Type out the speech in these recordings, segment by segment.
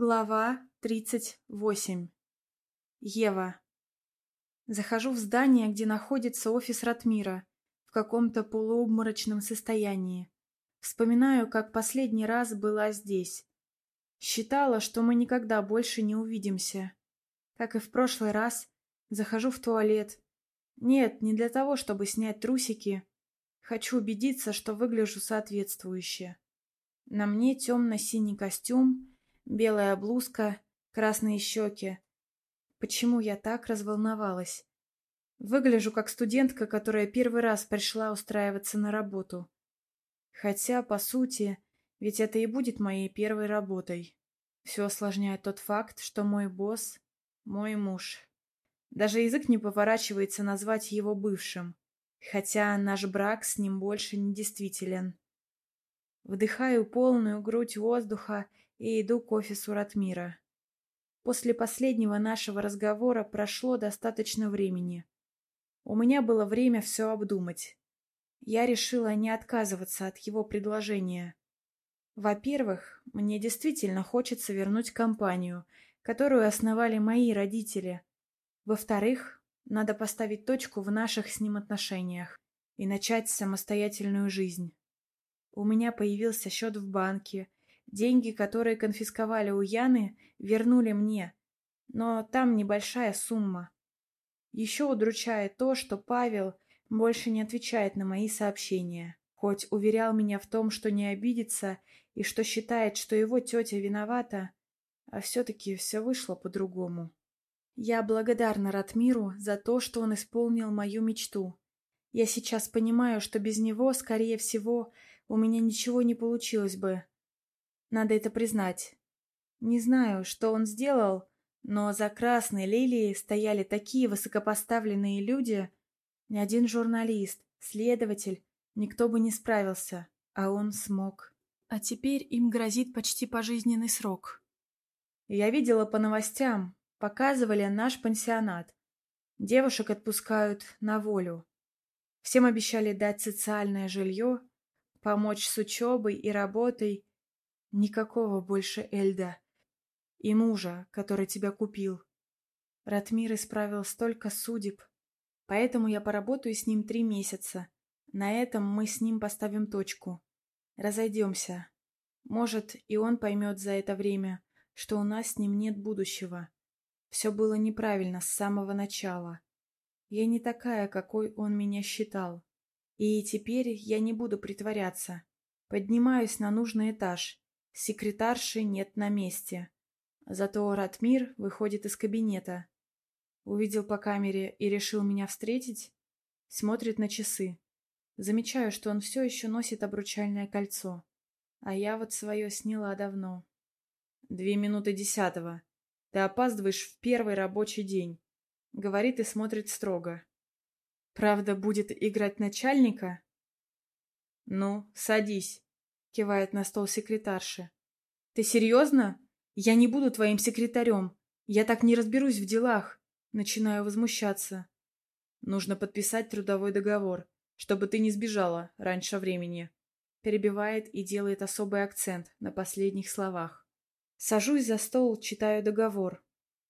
Глава 38. Ева. Захожу в здание, где находится офис Ратмира, в каком-то полуобморочном состоянии. Вспоминаю, как последний раз была здесь. Считала, что мы никогда больше не увидимся. Как и в прошлый раз, захожу в туалет. Нет, не для того, чтобы снять трусики. Хочу убедиться, что выгляжу соответствующе. На мне темно-синий костюм, белая блузка, красные щеки. Почему я так разволновалась? Выгляжу как студентка, которая первый раз пришла устраиваться на работу. Хотя, по сути, ведь это и будет моей первой работой. Все осложняет тот факт, что мой босс — мой муж. Даже язык не поворачивается назвать его бывшим, хотя наш брак с ним больше не действителен. Вдыхаю полную грудь воздуха и иду к офису Ратмира. После последнего нашего разговора прошло достаточно времени. У меня было время все обдумать. Я решила не отказываться от его предложения. Во-первых, мне действительно хочется вернуть компанию, которую основали мои родители. Во-вторых, надо поставить точку в наших с ним отношениях и начать самостоятельную жизнь. У меня появился счет в банке, Деньги, которые конфисковали у Яны, вернули мне, но там небольшая сумма. Еще удручает то, что Павел больше не отвечает на мои сообщения, хоть уверял меня в том, что не обидится и что считает, что его тетя виновата, а все-таки все вышло по-другому. Я благодарна Ратмиру за то, что он исполнил мою мечту. Я сейчас понимаю, что без него, скорее всего, у меня ничего не получилось бы, надо это признать. Не знаю, что он сделал, но за красной лилией стояли такие высокопоставленные люди. Ни один журналист, следователь, никто бы не справился, а он смог. А теперь им грозит почти пожизненный срок. Я видела по новостям, показывали наш пансионат. Девушек отпускают на волю. Всем обещали дать социальное жилье, помочь с учебой и работой, Никакого больше Эльда. И мужа, который тебя купил. Ратмир исправил столько судеб. Поэтому я поработаю с ним три месяца. На этом мы с ним поставим точку. Разойдемся. Может, и он поймет за это время, что у нас с ним нет будущего. Все было неправильно с самого начала. Я не такая, какой он меня считал. И теперь я не буду притворяться. Поднимаюсь на нужный этаж Секретарши нет на месте. Зато Ратмир выходит из кабинета. Увидел по камере и решил меня встретить. Смотрит на часы. Замечаю, что он все еще носит обручальное кольцо. А я вот свое сняла давно. Две минуты десятого. Ты опаздываешь в первый рабочий день. Говорит и смотрит строго. Правда, будет играть начальника? Ну, садись кивает на стол секретарши. Ты серьезно? Я не буду твоим секретарем. Я так не разберусь в делах. Начинаю возмущаться. Нужно подписать трудовой договор, чтобы ты не сбежала раньше времени. Перебивает и делает особый акцент на последних словах. Сажусь за стол, читаю договор.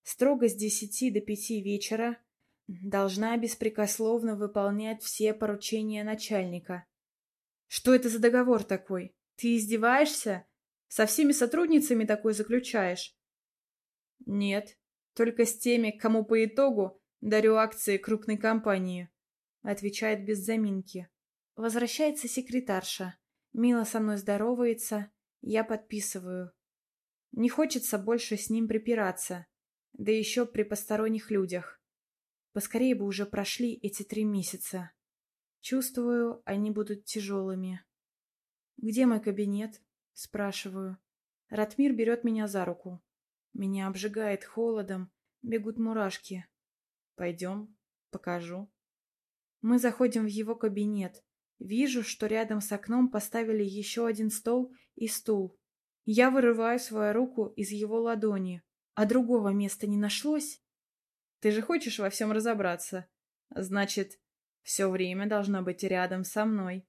Строго с десяти до пяти вечера должна беспрекословно выполнять все поручения начальника. Что это за договор такой? Ты издеваешься? Со всеми сотрудницами такой заключаешь? Нет, только с теми, кому по итогу дарю акции крупной компании. Отвечает без заминки. Возвращается секретарша. Мило со мной здоровается. Я подписываю. Не хочется больше с ним припираться. Да еще при посторонних людях. Поскорее бы уже прошли эти три месяца. Чувствую, они будут тяжелыми. «Где мой кабинет?» — спрашиваю. Ратмир берет меня за руку. Меня обжигает холодом, бегут мурашки. «Пойдем, покажу». Мы заходим в его кабинет. Вижу, что рядом с окном поставили еще один стол и стул. Я вырываю свою руку из его ладони. А другого места не нашлось? Ты же хочешь во всем разобраться. Значит, все время должно быть рядом со мной.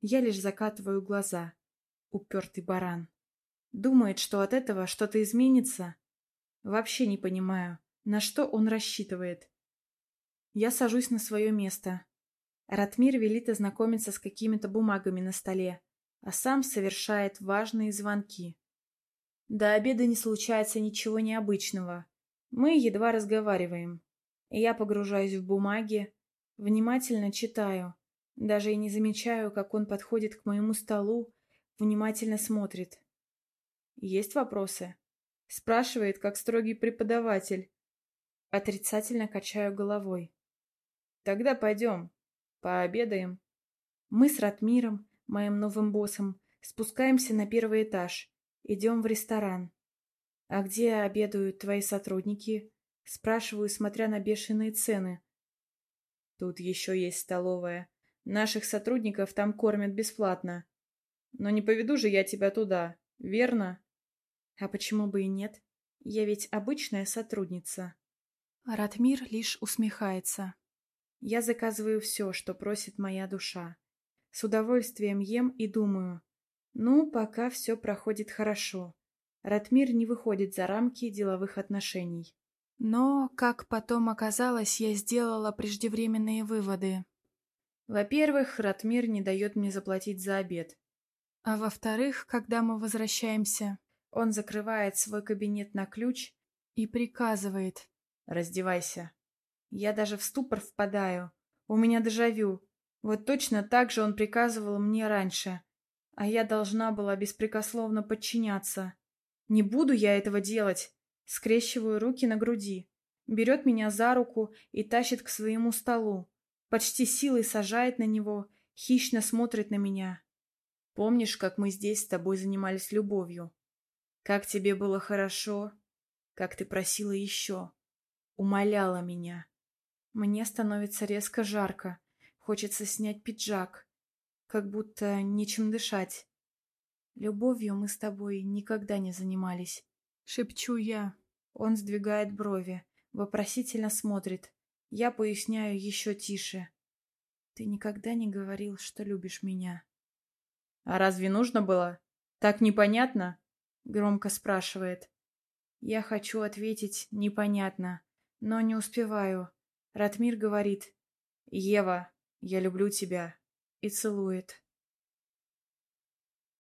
Я лишь закатываю глаза. Упертый баран. Думает, что от этого что-то изменится? Вообще не понимаю, на что он рассчитывает. Я сажусь на свое место. Ратмир велит ознакомиться с какими-то бумагами на столе, а сам совершает важные звонки. До обеда не случается ничего необычного. Мы едва разговариваем. Я погружаюсь в бумаги, внимательно читаю. Даже и не замечаю, как он подходит к моему столу, внимательно смотрит. Есть вопросы? Спрашивает, как строгий преподаватель. Отрицательно качаю головой. Тогда пойдем, пообедаем. Мы с Ратмиром, моим новым боссом, спускаемся на первый этаж. Идем в ресторан. А где обедают твои сотрудники? Спрашиваю, смотря на бешеные цены. Тут еще есть столовая. Наших сотрудников там кормят бесплатно. Но не поведу же я тебя туда, верно? А почему бы и нет? Я ведь обычная сотрудница. Ратмир лишь усмехается. Я заказываю все, что просит моя душа. С удовольствием ем и думаю. Ну, пока все проходит хорошо. Ратмир не выходит за рамки деловых отношений. Но, как потом оказалось, я сделала преждевременные выводы. Во-первых, Ратмир не дает мне заплатить за обед. А во-вторых, когда мы возвращаемся, он закрывает свой кабинет на ключ и приказывает «Раздевайся». Я даже в ступор впадаю. У меня дежавю. Вот точно так же он приказывал мне раньше. А я должна была беспрекословно подчиняться. Не буду я этого делать. Скрещиваю руки на груди. Берет меня за руку и тащит к своему столу. Почти силой сажает на него, хищно смотрит на меня. Помнишь, как мы здесь с тобой занимались любовью? Как тебе было хорошо, как ты просила еще, умоляла меня. Мне становится резко жарко, хочется снять пиджак, как будто нечем дышать. Любовью мы с тобой никогда не занимались. Шепчу я. Он сдвигает брови, вопросительно смотрит. Я поясняю еще тише. Ты никогда не говорил, что любишь меня. А разве нужно было? Так непонятно? Громко спрашивает. Я хочу ответить «непонятно», но не успеваю. Ратмир говорит «Ева, я люблю тебя» и целует.